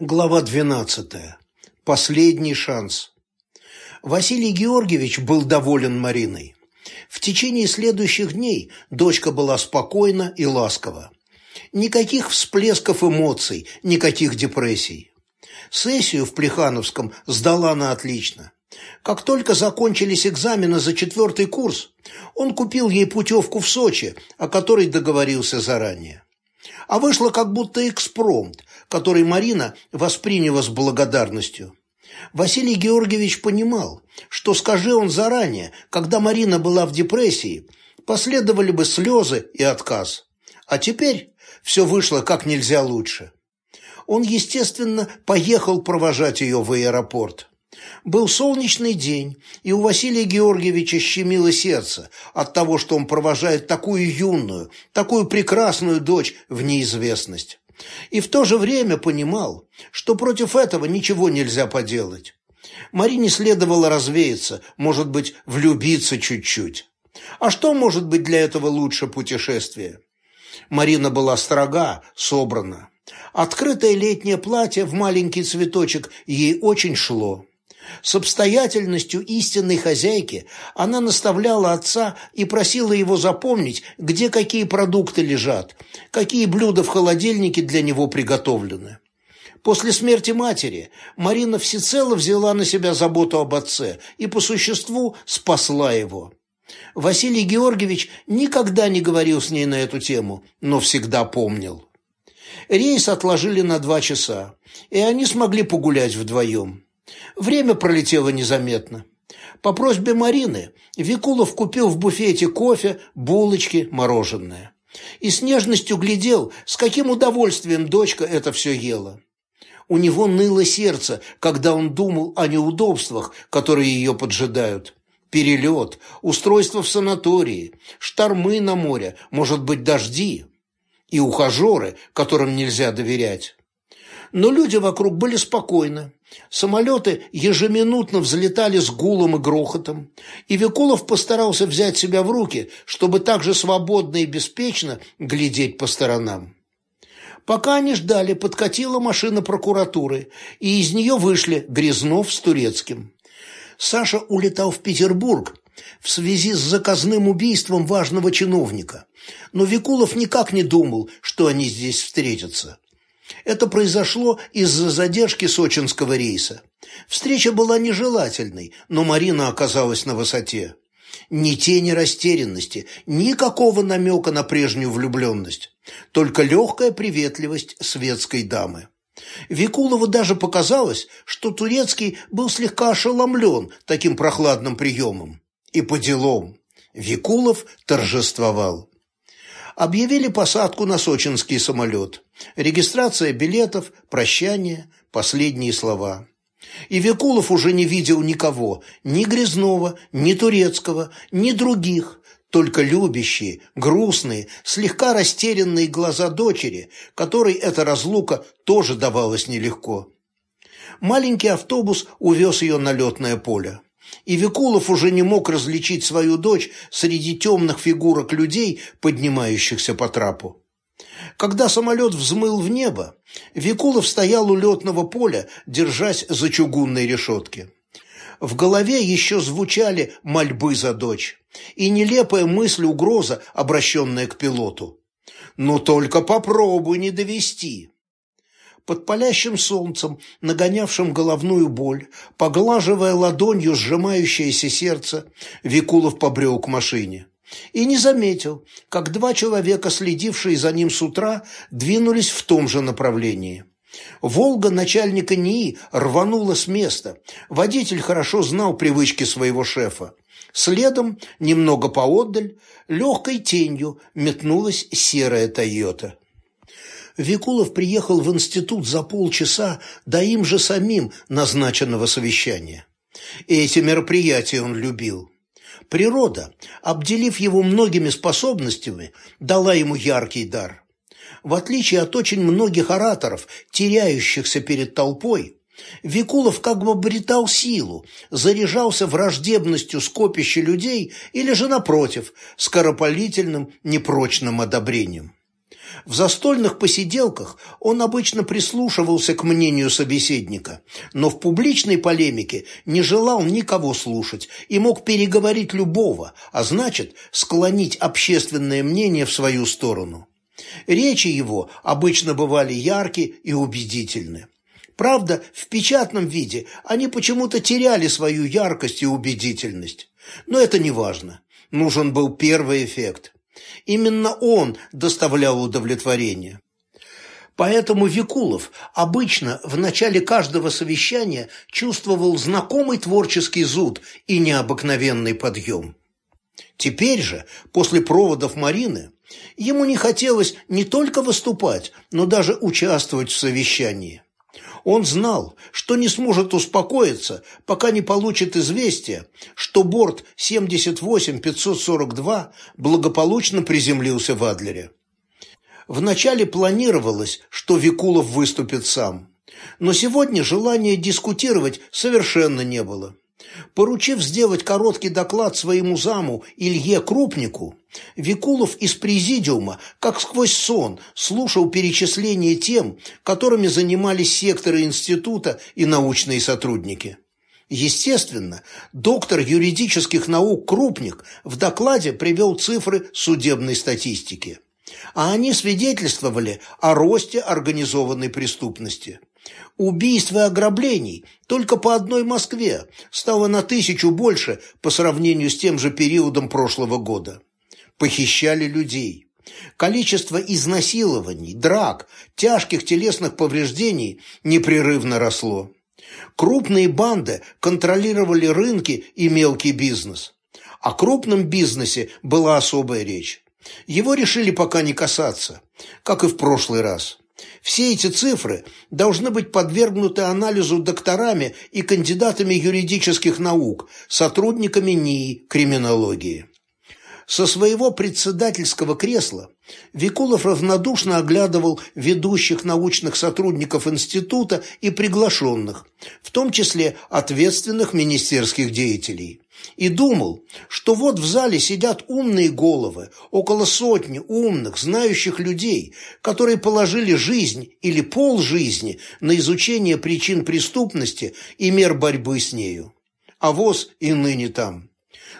Глава 12. Последний шанс. Василий Георгиевич был доволен Мариной. В течение следующих дней дочка была спокойна и ласкова. Никаких всплесков эмоций, никаких депрессий. Сессию в Плехановском сдала она отлично. Как только закончились экзамены за четвертый курс, он купил ей путевку в Сочи, о которой договорился заранее. А вышло как будто экспромт, который Марина восприняла с благодарностью. Василий Георгиевич понимал, что скажи он заранее, когда Марина была в депрессии, последовали бы слезы и отказ. А теперь все вышло как нельзя лучше. Он, естественно, поехал провожать ее в аэропорт. Был солнечный день, и у Василия Георгиевича щемило сердце от того, что он провожает такую юную, такую прекрасную дочь в неизвестность. И в то же время понимал, что против этого ничего нельзя поделать. Марине следовало развеяться, может быть, влюбиться чуть-чуть. А что может быть для этого лучше путешествия? Марина была строга, собрана. Открытое летнее платье в маленький цветочек ей очень шло. С обстоятельностью истинной хозяйки она наставляла отца и просила его запомнить, где какие продукты лежат, какие блюда в холодильнике для него приготовлены. После смерти матери Марина всецело взяла на себя заботу об отце и по существу спасла его. Василий Георгиевич никогда не говорил с ней на эту тему, но всегда помнил. Рейс отложили на два часа, и они смогли погулять вдвоем. Время пролетело незаметно. По просьбе Марины Викулов купил в буфете кофе, булочки, мороженое. И с нежностью глядел, с каким удовольствием дочка это все ела. У него ныло сердце, когда он думал о неудобствах, которые ее поджидают. Перелет, устройство в санатории, штормы на море, может быть, дожди. И ухажеры, которым нельзя доверять. Но люди вокруг были спокойны. Самолеты ежеминутно взлетали с гулом и грохотом, и Викулов постарался взять себя в руки, чтобы так же свободно и беспечно глядеть по сторонам. Пока они ждали, подкатила машина прокуратуры, и из нее вышли Грязнов с Турецким. Саша улетал в Петербург в связи с заказным убийством важного чиновника, но Викулов никак не думал, что они здесь встретятся. Это произошло из-за задержки сочинского рейса. Встреча была нежелательной, но Марина оказалась на высоте. Ни тени растерянности, никакого намека на прежнюю влюбленность, только легкая приветливость светской дамы. Викулову даже показалось, что Турецкий был слегка ошеломлен таким прохладным приемом. И по делам. Викулов торжествовал. Объявили посадку на сочинский самолет. Регистрация билетов, прощание, последние слова. И Викулов уже не видел никого, ни Грязнова, ни Турецкого, ни других, только любящие, грустные, слегка растерянные глаза дочери, которой эта разлука тоже давалась нелегко. Маленький автобус увез ее на летное поле и Викулов уже не мог различить свою дочь среди темных фигурок людей, поднимающихся по трапу. Когда самолет взмыл в небо, Викулов стоял у летного поля, держась за чугунной решетки. В голове еще звучали мольбы за дочь и нелепая мысль угроза, обращенная к пилоту. «Ну только попробуй не довести!» Под палящим солнцем, нагонявшим головную боль, поглаживая ладонью сжимающееся сердце, Викулов побрел к машине. И не заметил, как два человека, следившие за ним с утра, двинулись в том же направлении. «Волга» начальника НИИ рванула с места. Водитель хорошо знал привычки своего шефа. Следом, немного поотдаль, легкой тенью метнулась серая «Тойота». Викулов приехал в институт за полчаса до им же самим назначенного совещания. Эти мероприятия он любил. Природа, обделив его многими способностями, дала ему яркий дар. В отличие от очень многих ораторов, теряющихся перед толпой, Викулов как бы обретал силу, заряжался враждебностью скопища людей или же, напротив, скоропалительным, непрочным одобрением. В застольных посиделках он обычно прислушивался к мнению собеседника, но в публичной полемике не желал никого слушать и мог переговорить любого, а значит, склонить общественное мнение в свою сторону. Речи его обычно бывали яркие и убедительны. Правда, в печатном виде они почему-то теряли свою яркость и убедительность. Но это не важно. Нужен был первый эффект. Именно он доставлял удовлетворение. Поэтому Викулов обычно в начале каждого совещания чувствовал знакомый творческий зуд и необыкновенный подъем. Теперь же, после проводов Марины, ему не хотелось не только выступать, но даже участвовать в совещании. Он знал, что не сможет успокоиться, пока не получит известие, что борт 78-542 благополучно приземлился в Адлере. Вначале планировалось, что Викулов выступит сам, но сегодня желания дискутировать совершенно не было. Поручив сделать короткий доклад своему заму Илье Крупнику, Викулов из президиума, как сквозь сон, слушал перечисление тем, которыми занимались секторы института и научные сотрудники. Естественно, доктор юридических наук Крупник в докладе привел цифры судебной статистики. А они свидетельствовали о росте организованной преступности. Убийств и ограблений только по одной Москве стало на тысячу больше по сравнению с тем же периодом прошлого года. Похищали людей. Количество изнасилований, драк, тяжких телесных повреждений непрерывно росло. Крупные банды контролировали рынки и мелкий бизнес. О крупном бизнесе была особая речь. Его решили пока не касаться, как и в прошлый раз. Все эти цифры должны быть подвергнуты анализу докторами и кандидатами юридических наук, сотрудниками НИИ криминологии. Со своего председательского кресла Викулов равнодушно оглядывал ведущих научных сотрудников института и приглашенных, в том числе ответственных министерских деятелей и думал, что вот в зале сидят умные головы, около сотни умных, знающих людей, которые положили жизнь или полжизни на изучение причин преступности и мер борьбы с нею. А воз и ныне там.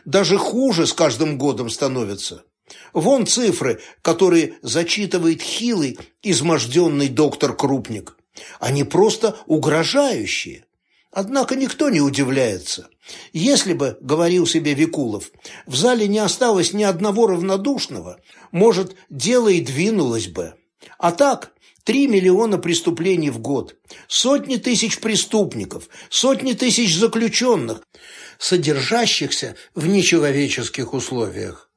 Даже хуже с каждым годом становится. Вон цифры, которые зачитывает хилый, изможденный доктор Крупник. Они просто угрожающие. Однако никто не удивляется. Если бы, говорил себе Викулов, в зале не осталось ни одного равнодушного, может, дело и двинулось бы. А так, три миллиона преступлений в год, сотни тысяч преступников, сотни тысяч заключенных, содержащихся в нечеловеческих условиях.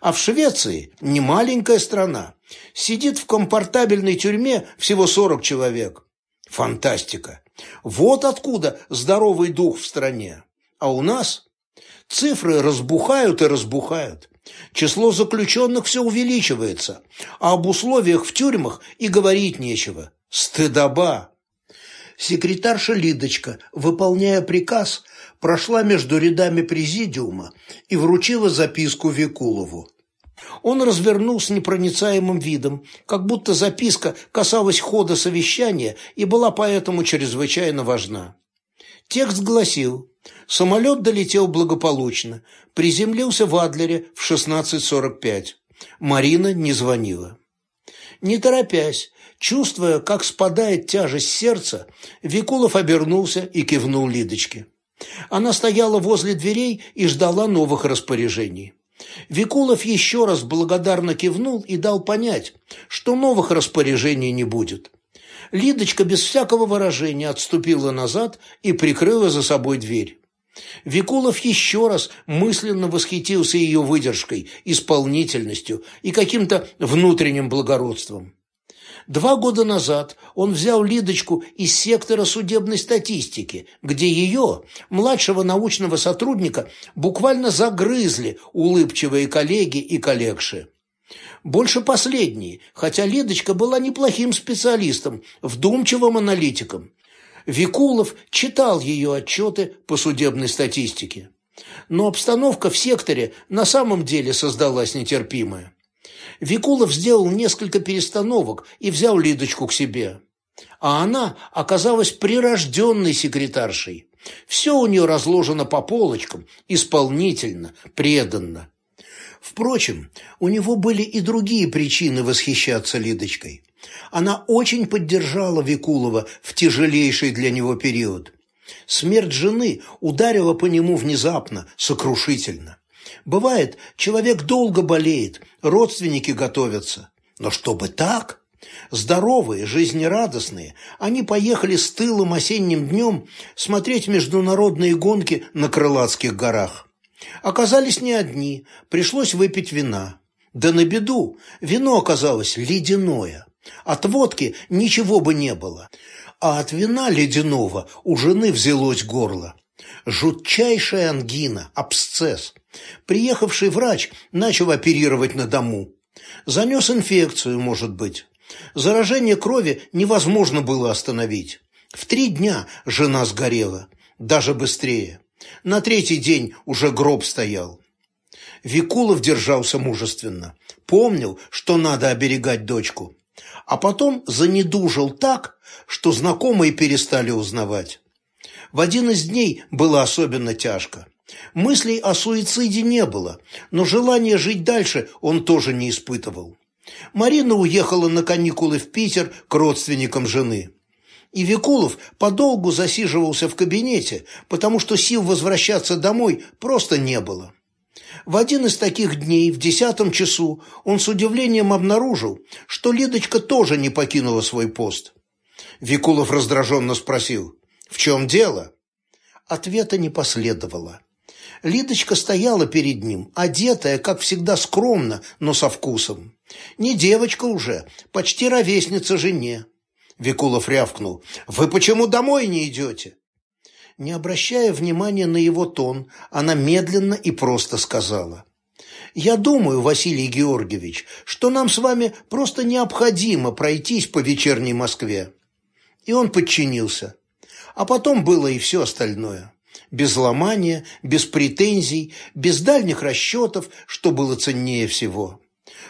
А в Швеции не маленькая страна. Сидит в комфортабельной тюрьме всего 40 человек. Фантастика. Вот откуда здоровый дух в стране. А у нас цифры разбухают и разбухают. Число заключенных все увеличивается, а об условиях в тюрьмах и говорить нечего. Стыдоба. Секретарша Лидочка, выполняя приказ, прошла между рядами президиума и вручила записку Викулову. Он развернул с непроницаемым видом, как будто записка касалась хода совещания и была поэтому чрезвычайно важна. Текст гласил «Самолет долетел благополучно, приземлился в Адлере в 16.45. Марина не звонила». Не торопясь, чувствуя, как спадает тяжесть сердца, Викулов обернулся и кивнул Лидочке. Она стояла возле дверей и ждала новых распоряжений. Викулов еще раз благодарно кивнул и дал понять, что новых распоряжений не будет. Лидочка без всякого выражения отступила назад и прикрыла за собой дверь. Викулов еще раз мысленно восхитился ее выдержкой, исполнительностью и каким-то внутренним благородством. Два года назад он взял Лидочку из сектора судебной статистики, где ее, младшего научного сотрудника, буквально загрызли улыбчивые коллеги и коллегши. Больше последние, хотя Лидочка была неплохим специалистом, вдумчивым аналитиком. Викулов читал ее отчеты по судебной статистике. Но обстановка в секторе на самом деле создалась нетерпимая. Викулов сделал несколько перестановок и взял Лидочку к себе. А она оказалась прирожденной секретаршей. Все у нее разложено по полочкам, исполнительно, преданно. Впрочем, у него были и другие причины восхищаться Лидочкой. Она очень поддержала Викулова в тяжелейший для него период. Смерть жены ударила по нему внезапно, сокрушительно. Бывает, человек долго болеет, родственники готовятся. Но чтобы так? Здоровые, жизнерадостные, они поехали с тылым осенним днем смотреть международные гонки на Крылатских горах. Оказались не одни, пришлось выпить вина. Да на беду, вино оказалось ледяное. От водки ничего бы не было, а от вина ледяного у жены взялось горло. Жутчайшая ангина, абсцесс. Приехавший врач начал оперировать на дому. Занес инфекцию, может быть. Заражение крови невозможно было остановить. В три дня жена сгорела, даже быстрее. На третий день уже гроб стоял. Викулов держался мужественно, помнил, что надо оберегать дочку. А потом занедужил так, что знакомые перестали узнавать. В один из дней было особенно тяжко. Мыслей о суициде не было, но желания жить дальше он тоже не испытывал. Марина уехала на каникулы в Питер к родственникам жены. И Викулов подолгу засиживался в кабинете, потому что сил возвращаться домой просто не было. В один из таких дней, в десятом часу, он с удивлением обнаружил, что Лидочка тоже не покинула свой пост. Викулов раздраженно спросил, «В чем дело?» Ответа не последовало. Лидочка стояла перед ним, одетая, как всегда, скромно, но со вкусом. Не девочка уже, почти ровесница жене. Викулов рявкнул. «Вы почему домой не идете?» Не обращая внимания на его тон, она медленно и просто сказала. «Я думаю, Василий Георгиевич, что нам с вами просто необходимо пройтись по вечерней Москве». И он подчинился. А потом было и все остальное без ломания, без претензий, без дальних расчетов, что было ценнее всего.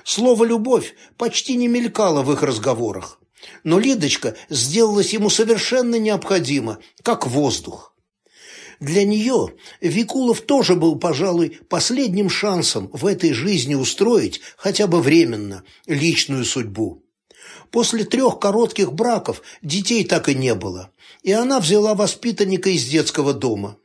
Слово «любовь» почти не мелькало в их разговорах, но Лидочка сделалась ему совершенно необходима, как воздух. Для нее Викулов тоже был, пожалуй, последним шансом в этой жизни устроить, хотя бы временно, личную судьбу. После трех коротких браков детей так и не было, и она взяла воспитанника из детского дома.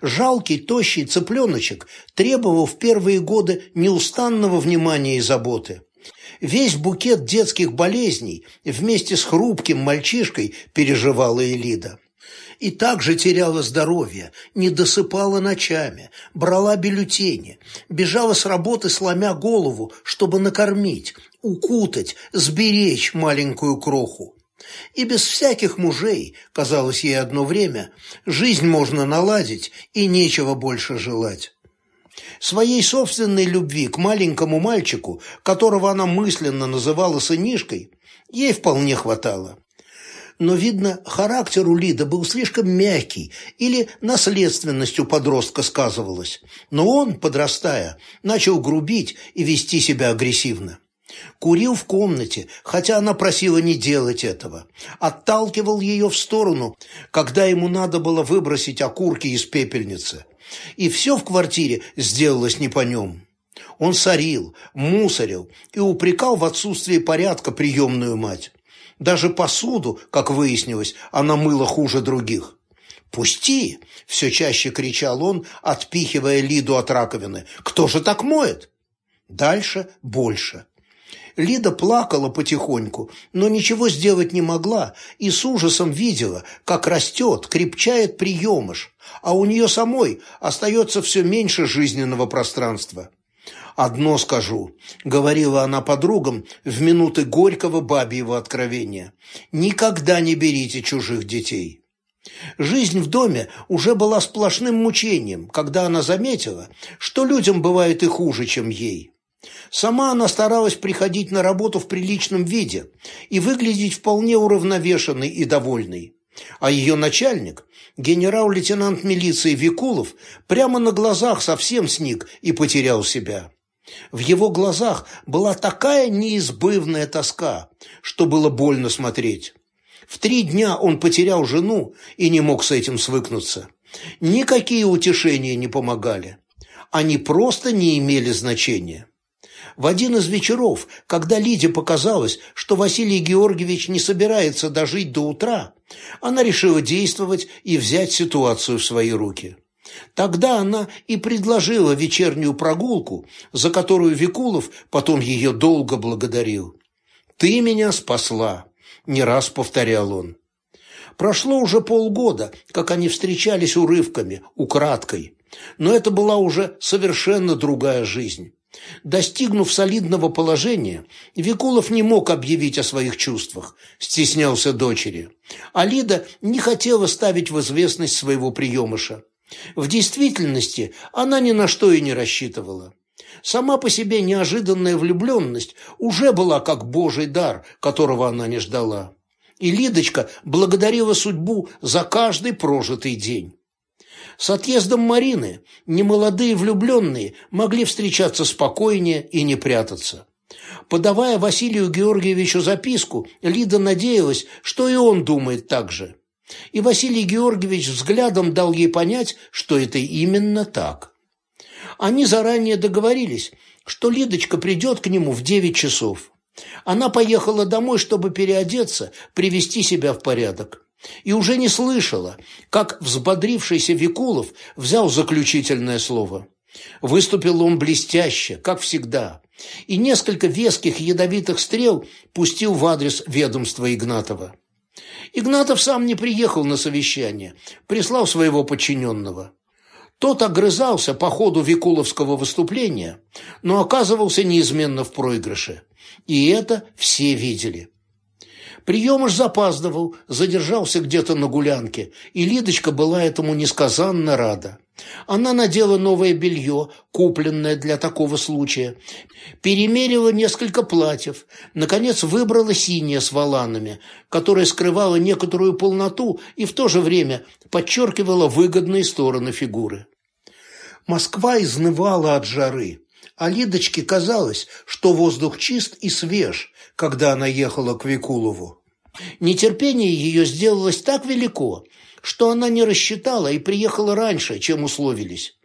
Жалкий, тощий цыпленочек требовал в первые годы неустанного внимания и заботы. Весь букет детских болезней вместе с хрупким мальчишкой переживала Элида. И также теряла здоровье, не досыпала ночами, брала бюллетени, бежала с работы, сломя голову, чтобы накормить, укутать, сберечь маленькую кроху. И без всяких мужей, казалось ей одно время, жизнь можно наладить и нечего больше желать. Своей собственной любви к маленькому мальчику, которого она мысленно называла сынишкой, ей вполне хватало. Но, видно, характер у Лида был слишком мягкий или наследственность у подростка сказывалась. Но он, подрастая, начал грубить и вести себя агрессивно. Курил в комнате, хотя она просила не делать этого. Отталкивал ее в сторону, когда ему надо было выбросить окурки из пепельницы. И все в квартире сделалось не по нем. Он сорил, мусорил и упрекал в отсутствии порядка приемную мать. Даже посуду, как выяснилось, она мыла хуже других. «Пусти!» – все чаще кричал он, отпихивая Лиду от раковины. «Кто же так моет?» Дальше больше. Лида плакала потихоньку, но ничего сделать не могла и с ужасом видела, как растет, крепчает приемыш, а у нее самой остается все меньше жизненного пространства. «Одно скажу», — говорила она подругам в минуты горького бабьего откровения, «никогда не берите чужих детей». Жизнь в доме уже была сплошным мучением, когда она заметила, что людям бывает и хуже, чем ей. Сама она старалась приходить на работу в приличном виде и выглядеть вполне уравновешенной и довольной. А ее начальник, генерал-лейтенант милиции Викулов, прямо на глазах совсем сник и потерял себя. В его глазах была такая неизбывная тоска, что было больно смотреть. В три дня он потерял жену и не мог с этим свыкнуться. Никакие утешения не помогали. Они просто не имели значения. В один из вечеров, когда Лиде показалось, что Василий Георгиевич не собирается дожить до утра, она решила действовать и взять ситуацию в свои руки. Тогда она и предложила вечернюю прогулку, за которую Викулов потом ее долго благодарил. «Ты меня спасла», – не раз повторял он. Прошло уже полгода, как они встречались урывками, украдкой. Но это была уже совершенно другая жизнь. Достигнув солидного положения, Викулов не мог объявить о своих чувствах, стеснялся дочери. А Лида не хотела ставить в известность своего приемыша. В действительности она ни на что и не рассчитывала. Сама по себе неожиданная влюбленность уже была как божий дар, которого она не ждала. И Лидочка благодарила судьбу за каждый прожитый день. С отъездом Марины немолодые влюбленные могли встречаться спокойнее и не прятаться. Подавая Василию Георгиевичу записку, Лида надеялась, что и он думает так же. И Василий Георгиевич взглядом дал ей понять, что это именно так. Они заранее договорились, что Лидочка придет к нему в девять часов. Она поехала домой, чтобы переодеться, привести себя в порядок. И уже не слышала, как взбодрившийся Викулов взял заключительное слово. Выступил он блестяще, как всегда, и несколько веских ядовитых стрел пустил в адрес ведомства Игнатова. Игнатов сам не приехал на совещание, прислал своего подчиненного. Тот огрызался по ходу Викуловского выступления, но оказывался неизменно в проигрыше. И это все видели. Приемыш запаздывал, задержался где-то на гулянке, и Лидочка была этому несказанно рада. Она надела новое белье, купленное для такого случая, перемерила несколько платьев, наконец выбрала синее с воланами, которое скрывало некоторую полноту и в то же время подчеркивало выгодные стороны фигуры. Москва изнывала от жары, а Лидочке казалось, что воздух чист и свеж, когда она ехала к Викулову. Нетерпение ее сделалось так велико, что она не рассчитала и приехала раньше, чем условились.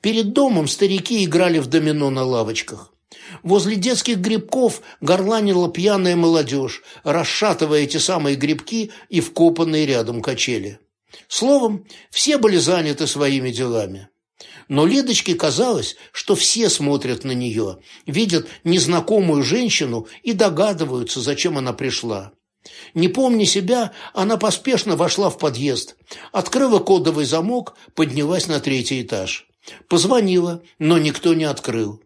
Перед домом старики играли в домино на лавочках. Возле детских грибков горланила пьяная молодежь, расшатывая эти самые грибки и вкопанные рядом качели. Словом, все были заняты своими делами. Но Лидочке казалось, что все смотрят на нее, видят незнакомую женщину и догадываются, зачем она пришла. Не помня себя, она поспешно вошла в подъезд, открыла кодовый замок, поднялась на третий этаж. Позвонила, но никто не открыл.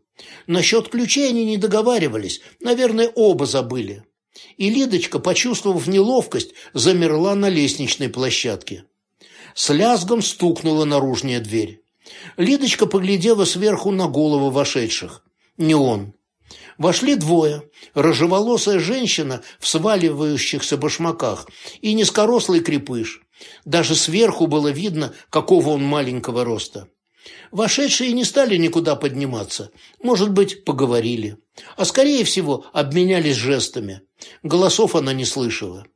Насчет ключей они не договаривались, наверное, оба забыли. И Лидочка, почувствовав неловкость, замерла на лестничной площадке. С лязгом стукнула наружная дверь. Лидочка поглядела сверху на голову вошедших. Не он. Вошли двое. Рыжеволосая женщина в сваливающихся башмаках и низкорослый крепыш. Даже сверху было видно, какого он маленького роста. Вошедшие не стали никуда подниматься. Может быть, поговорили. А скорее всего, обменялись жестами. Голосов она не слышала.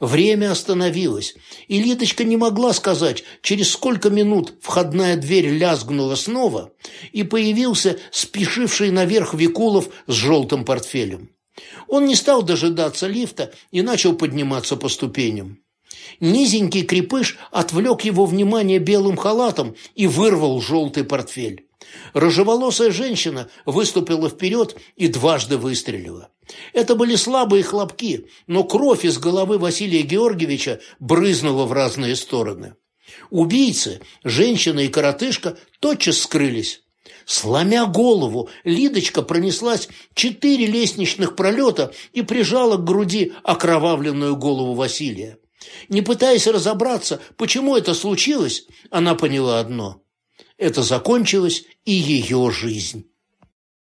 Время остановилось, и Лидочка не могла сказать, через сколько минут входная дверь лязгнула снова, и появился спешивший наверх Викулов с желтым портфелем. Он не стал дожидаться лифта и начал подниматься по ступеням. Низенький крепыш отвлек его внимание белым халатом и вырвал желтый портфель. Рыжеволосая женщина выступила вперед и дважды выстрелила. Это были слабые хлопки, но кровь из головы Василия Георгиевича брызнула в разные стороны. Убийцы, женщина и коротышка, тотчас скрылись. Сломя голову, Лидочка пронеслась четыре лестничных пролета и прижала к груди окровавленную голову Василия. Не пытаясь разобраться, почему это случилось, она поняла одно – это закончилась и ее жизнь.